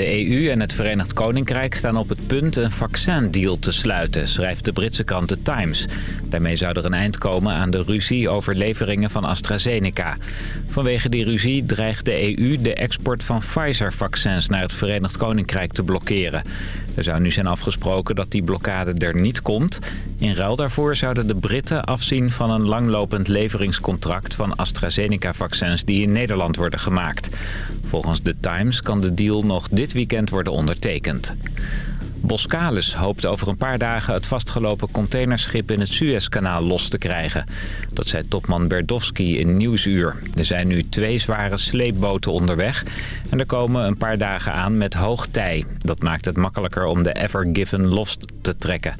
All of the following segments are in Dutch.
De EU en het Verenigd Koninkrijk staan op het punt een vaccindeal te sluiten, schrijft de Britse krant The Times. Daarmee zou er een eind komen aan de ruzie over leveringen van AstraZeneca. Vanwege die ruzie dreigt de EU de export van Pfizer-vaccins naar het Verenigd Koninkrijk te blokkeren. Er zou nu zijn afgesproken dat die blokkade er niet komt. In ruil daarvoor zouden de Britten afzien van een langlopend leveringscontract van AstraZeneca-vaccins die in Nederland worden gemaakt. Volgens The Times kan de deal nog dit weekend worden ondertekend. Boskalis hoopt over een paar dagen het vastgelopen containerschip in het Suezkanaal los te krijgen. Dat zei topman Berdowski in Nieuwsuur. Er zijn nu twee zware sleepboten onderweg en er komen een paar dagen aan met hoog tij. Dat maakt het makkelijker om de Ever Given los te trekken.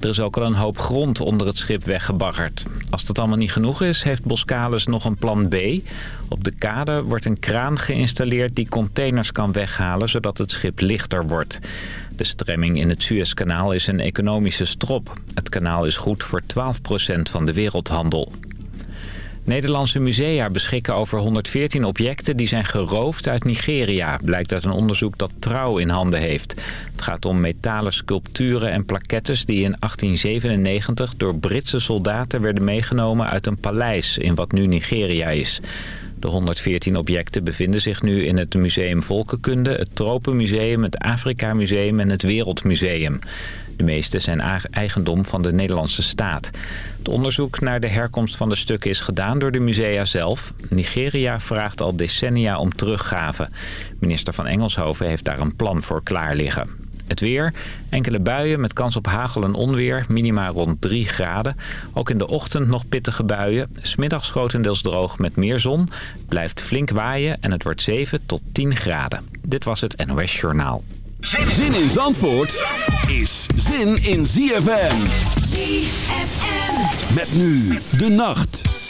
Er is ook al een hoop grond onder het schip weggebaggerd. Als dat allemaal niet genoeg is, heeft Boskalis nog een plan B. Op de kade wordt een kraan geïnstalleerd die containers kan weghalen... zodat het schip lichter wordt. De stremming in het Suezkanaal is een economische strop. Het kanaal is goed voor 12% van de wereldhandel. Nederlandse musea beschikken over 114 objecten die zijn geroofd uit Nigeria. Blijkt uit een onderzoek dat Trouw in handen heeft. Het gaat om metalen sculpturen en plaquettes die in 1897 door Britse soldaten werden meegenomen uit een paleis in wat nu Nigeria is. De 114 objecten bevinden zich nu in het Museum Volkenkunde, het Tropenmuseum, het Afrika Museum en het Wereldmuseum. De meeste zijn eigendom van de Nederlandse staat. Het onderzoek naar de herkomst van de stukken is gedaan door de musea zelf. Nigeria vraagt al decennia om teruggave. Minister van Engelshoven heeft daar een plan voor klaar liggen. Het weer, enkele buien met kans op hagel en onweer, minima rond 3 graden. Ook in de ochtend nog pittige buien. Smiddags grotendeels droog met meer zon. Blijft flink waaien en het wordt 7 tot 10 graden. Dit was het NOS Journaal. Zin in Zandvoort is zin in ZFM. ZFM. Met nu de nacht.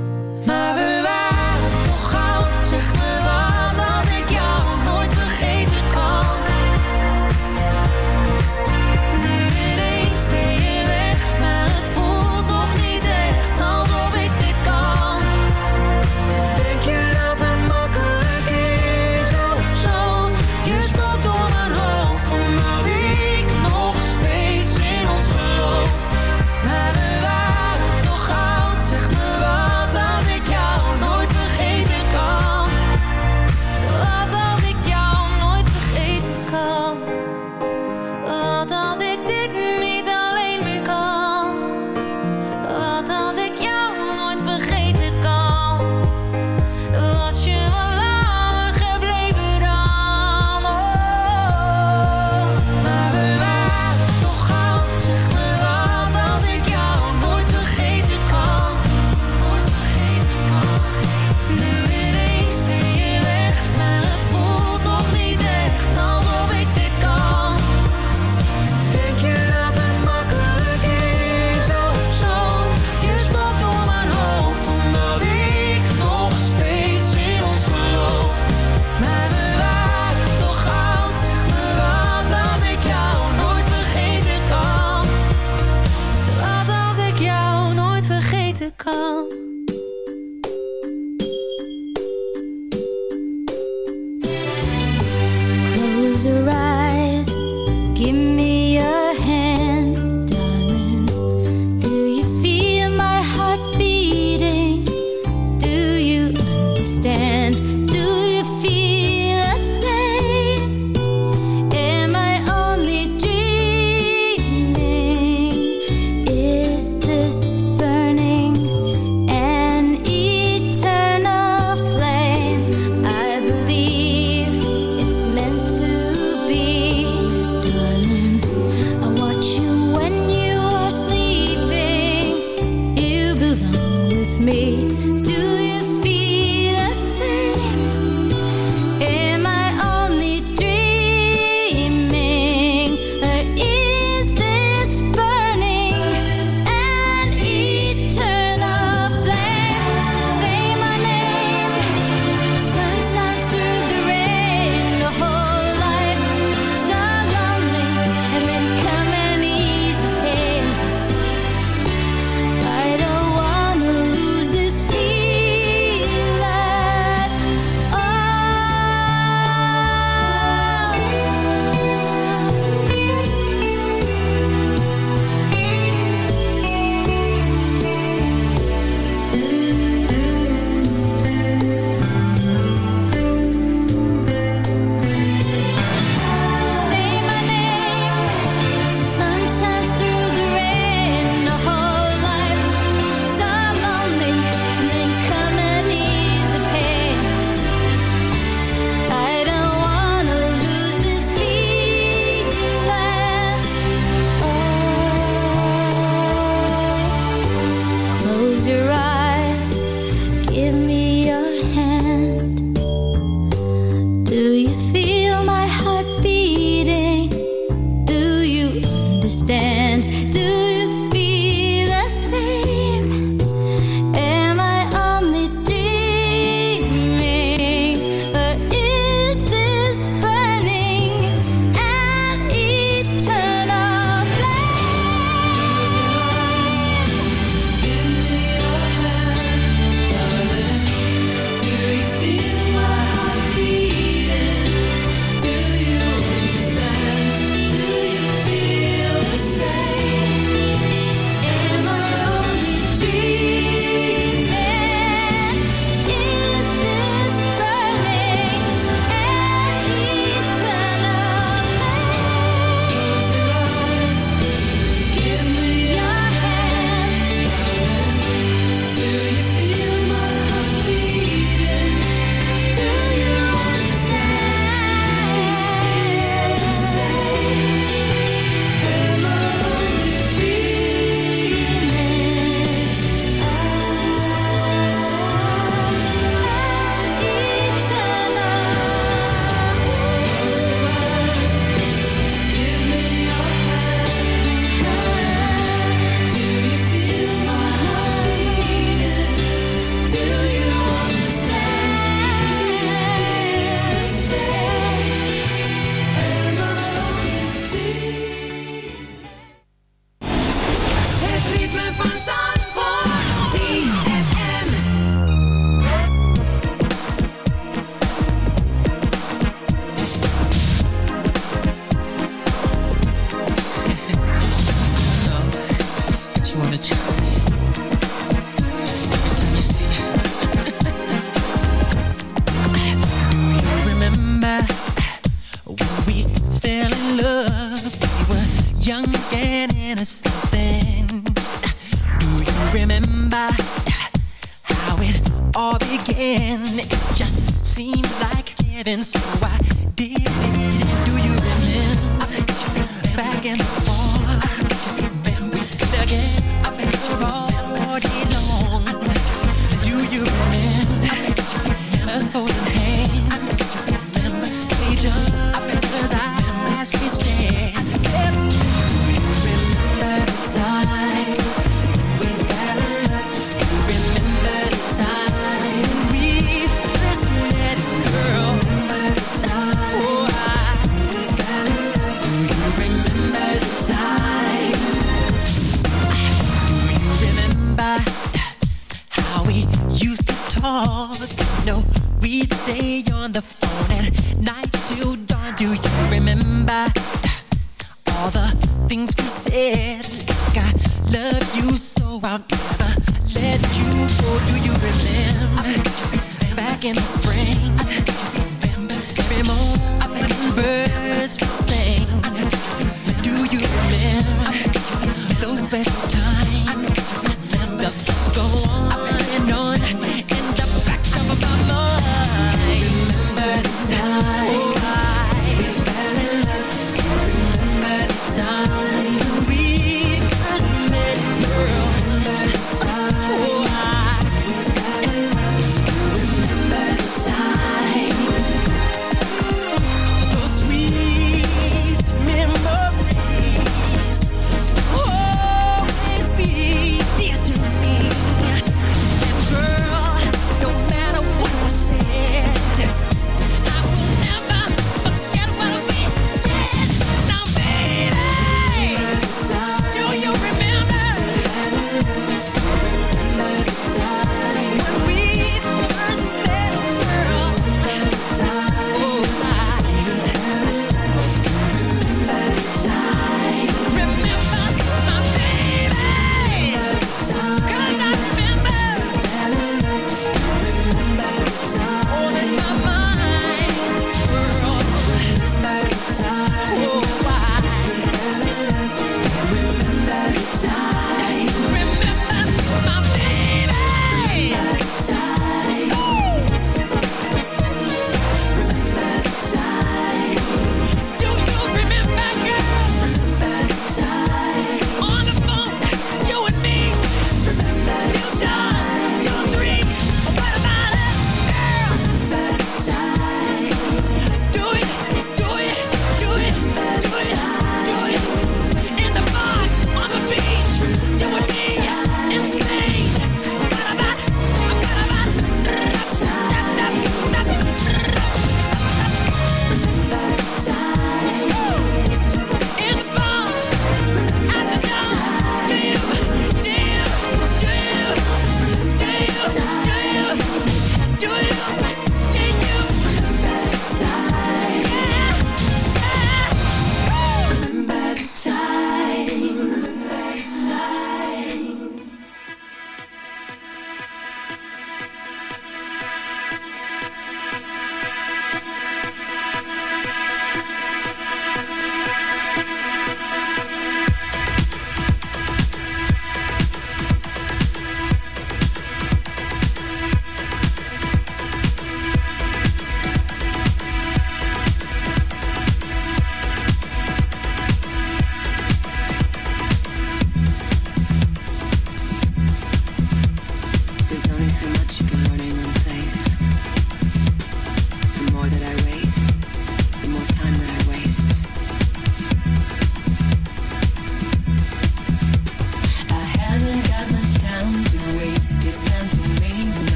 Maar we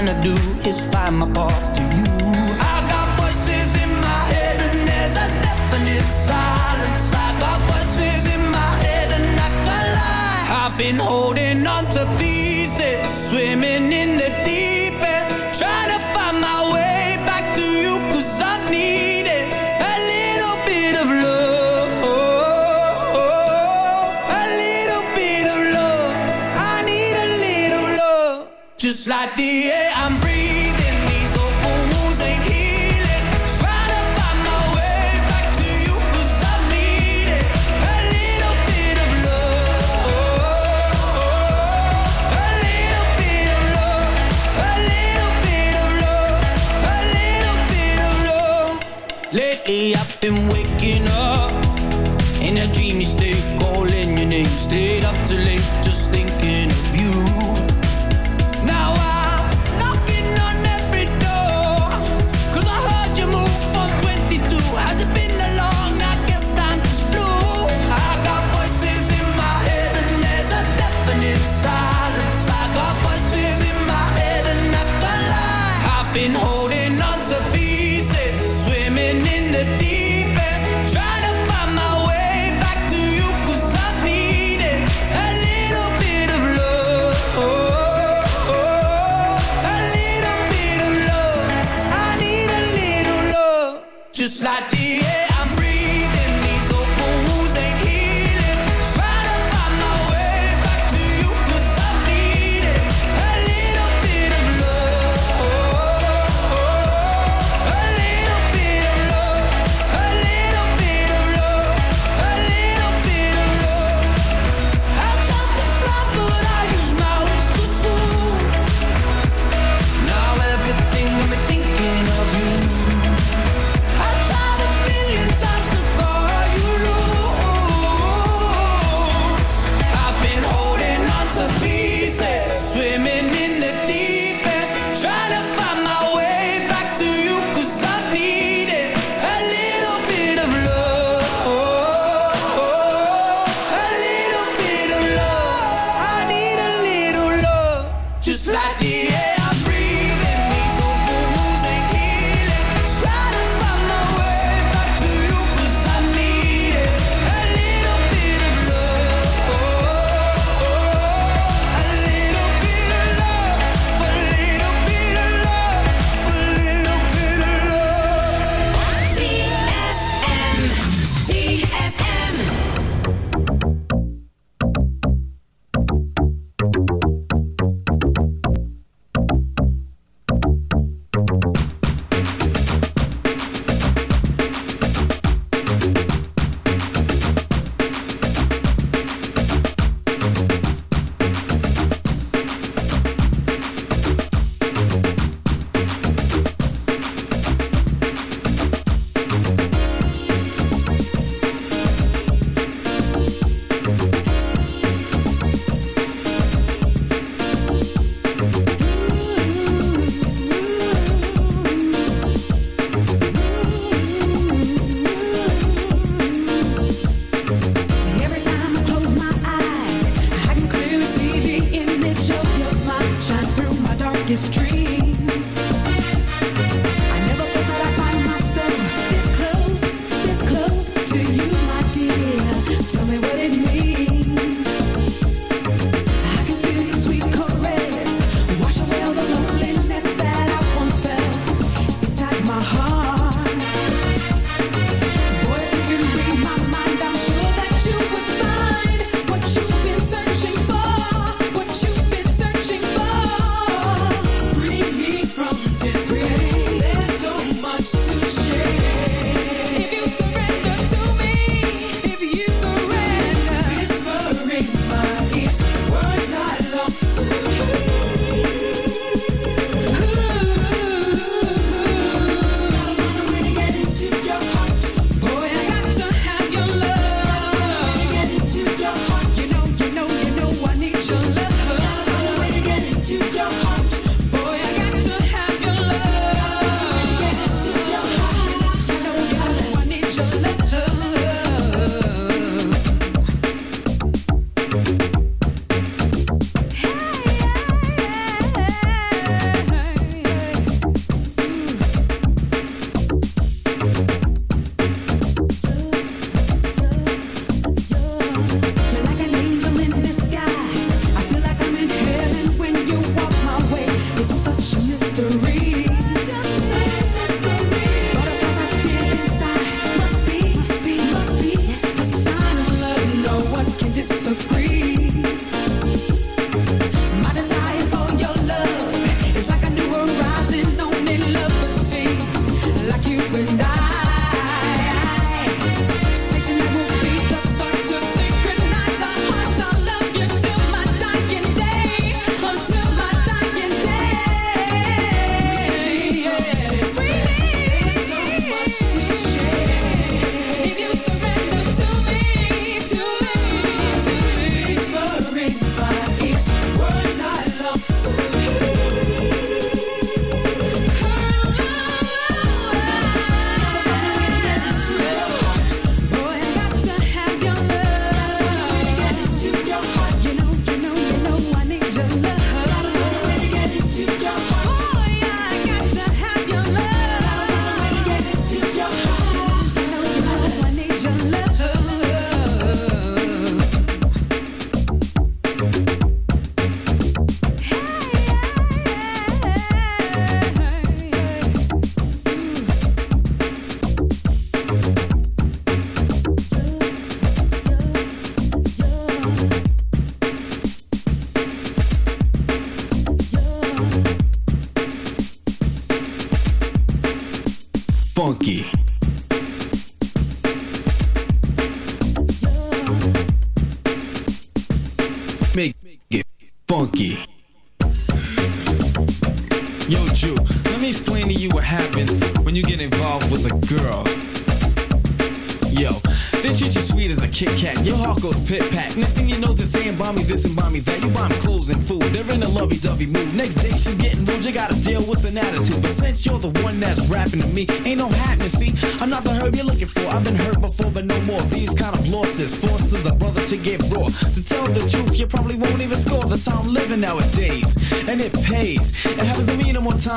trying to do is find my path to you. I've been waking up in a dreamy state.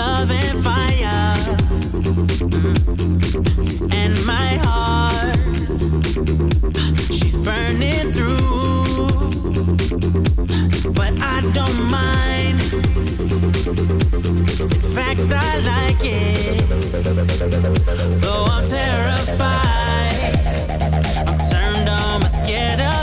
love and fire. Mm. And my heart, she's burning through. But I don't mind. In fact, I like it. Though I'm terrified, I'm turned on, I'm scared of.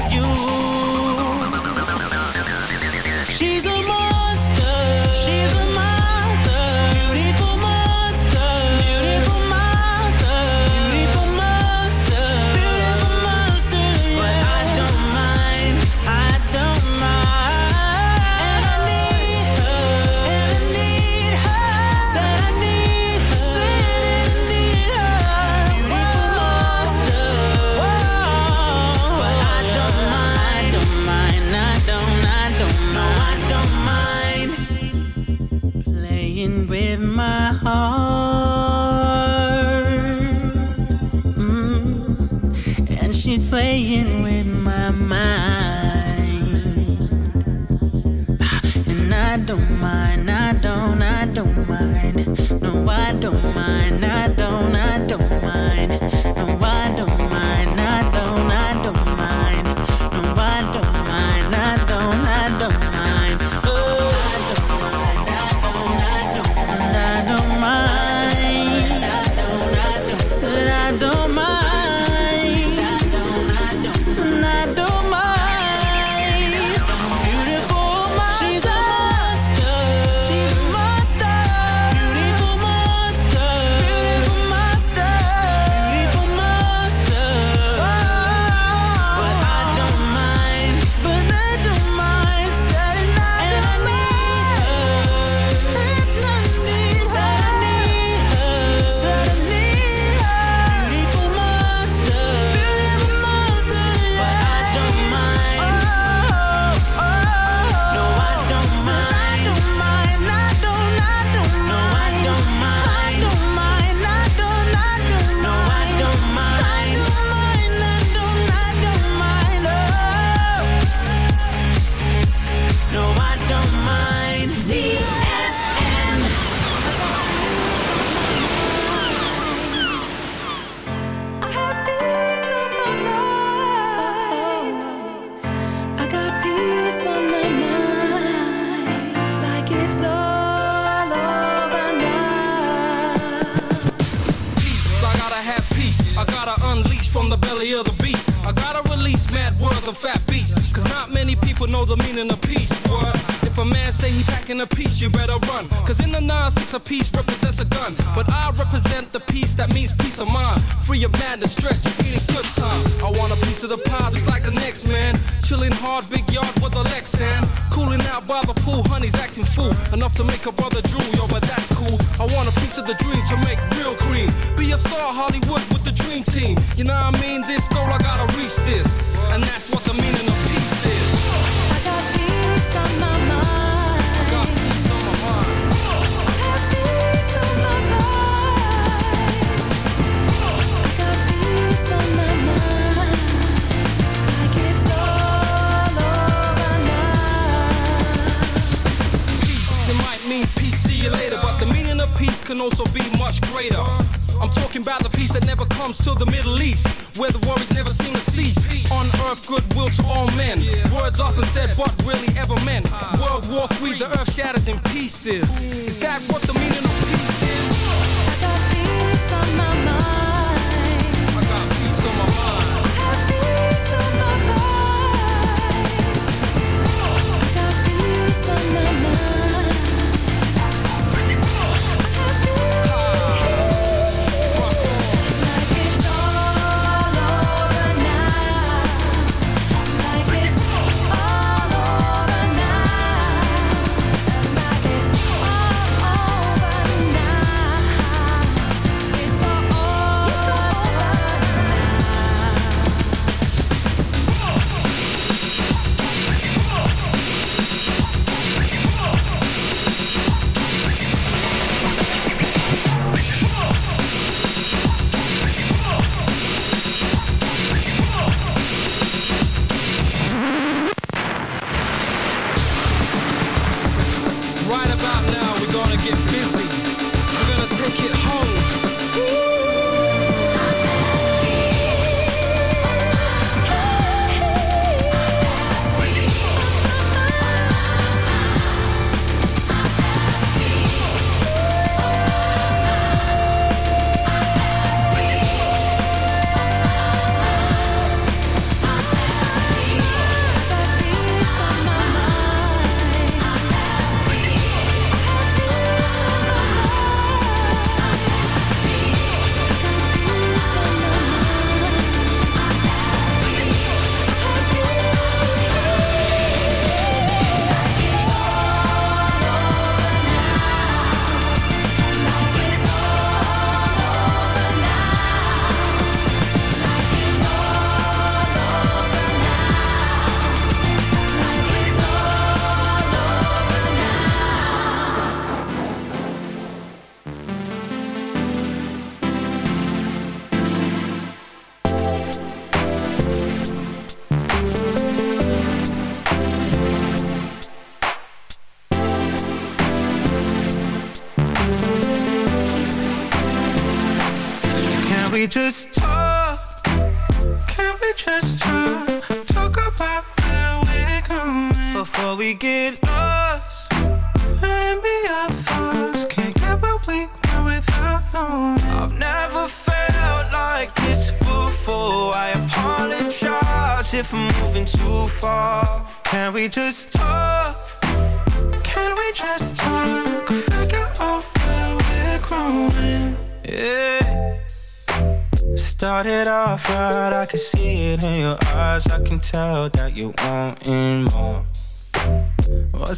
we the earth shatters in pieces.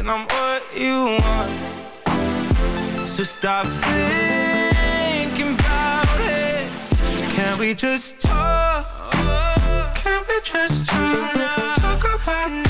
and I'm what you want. So stop thinking about it. Can we just talk? Can we just talk? Talk about now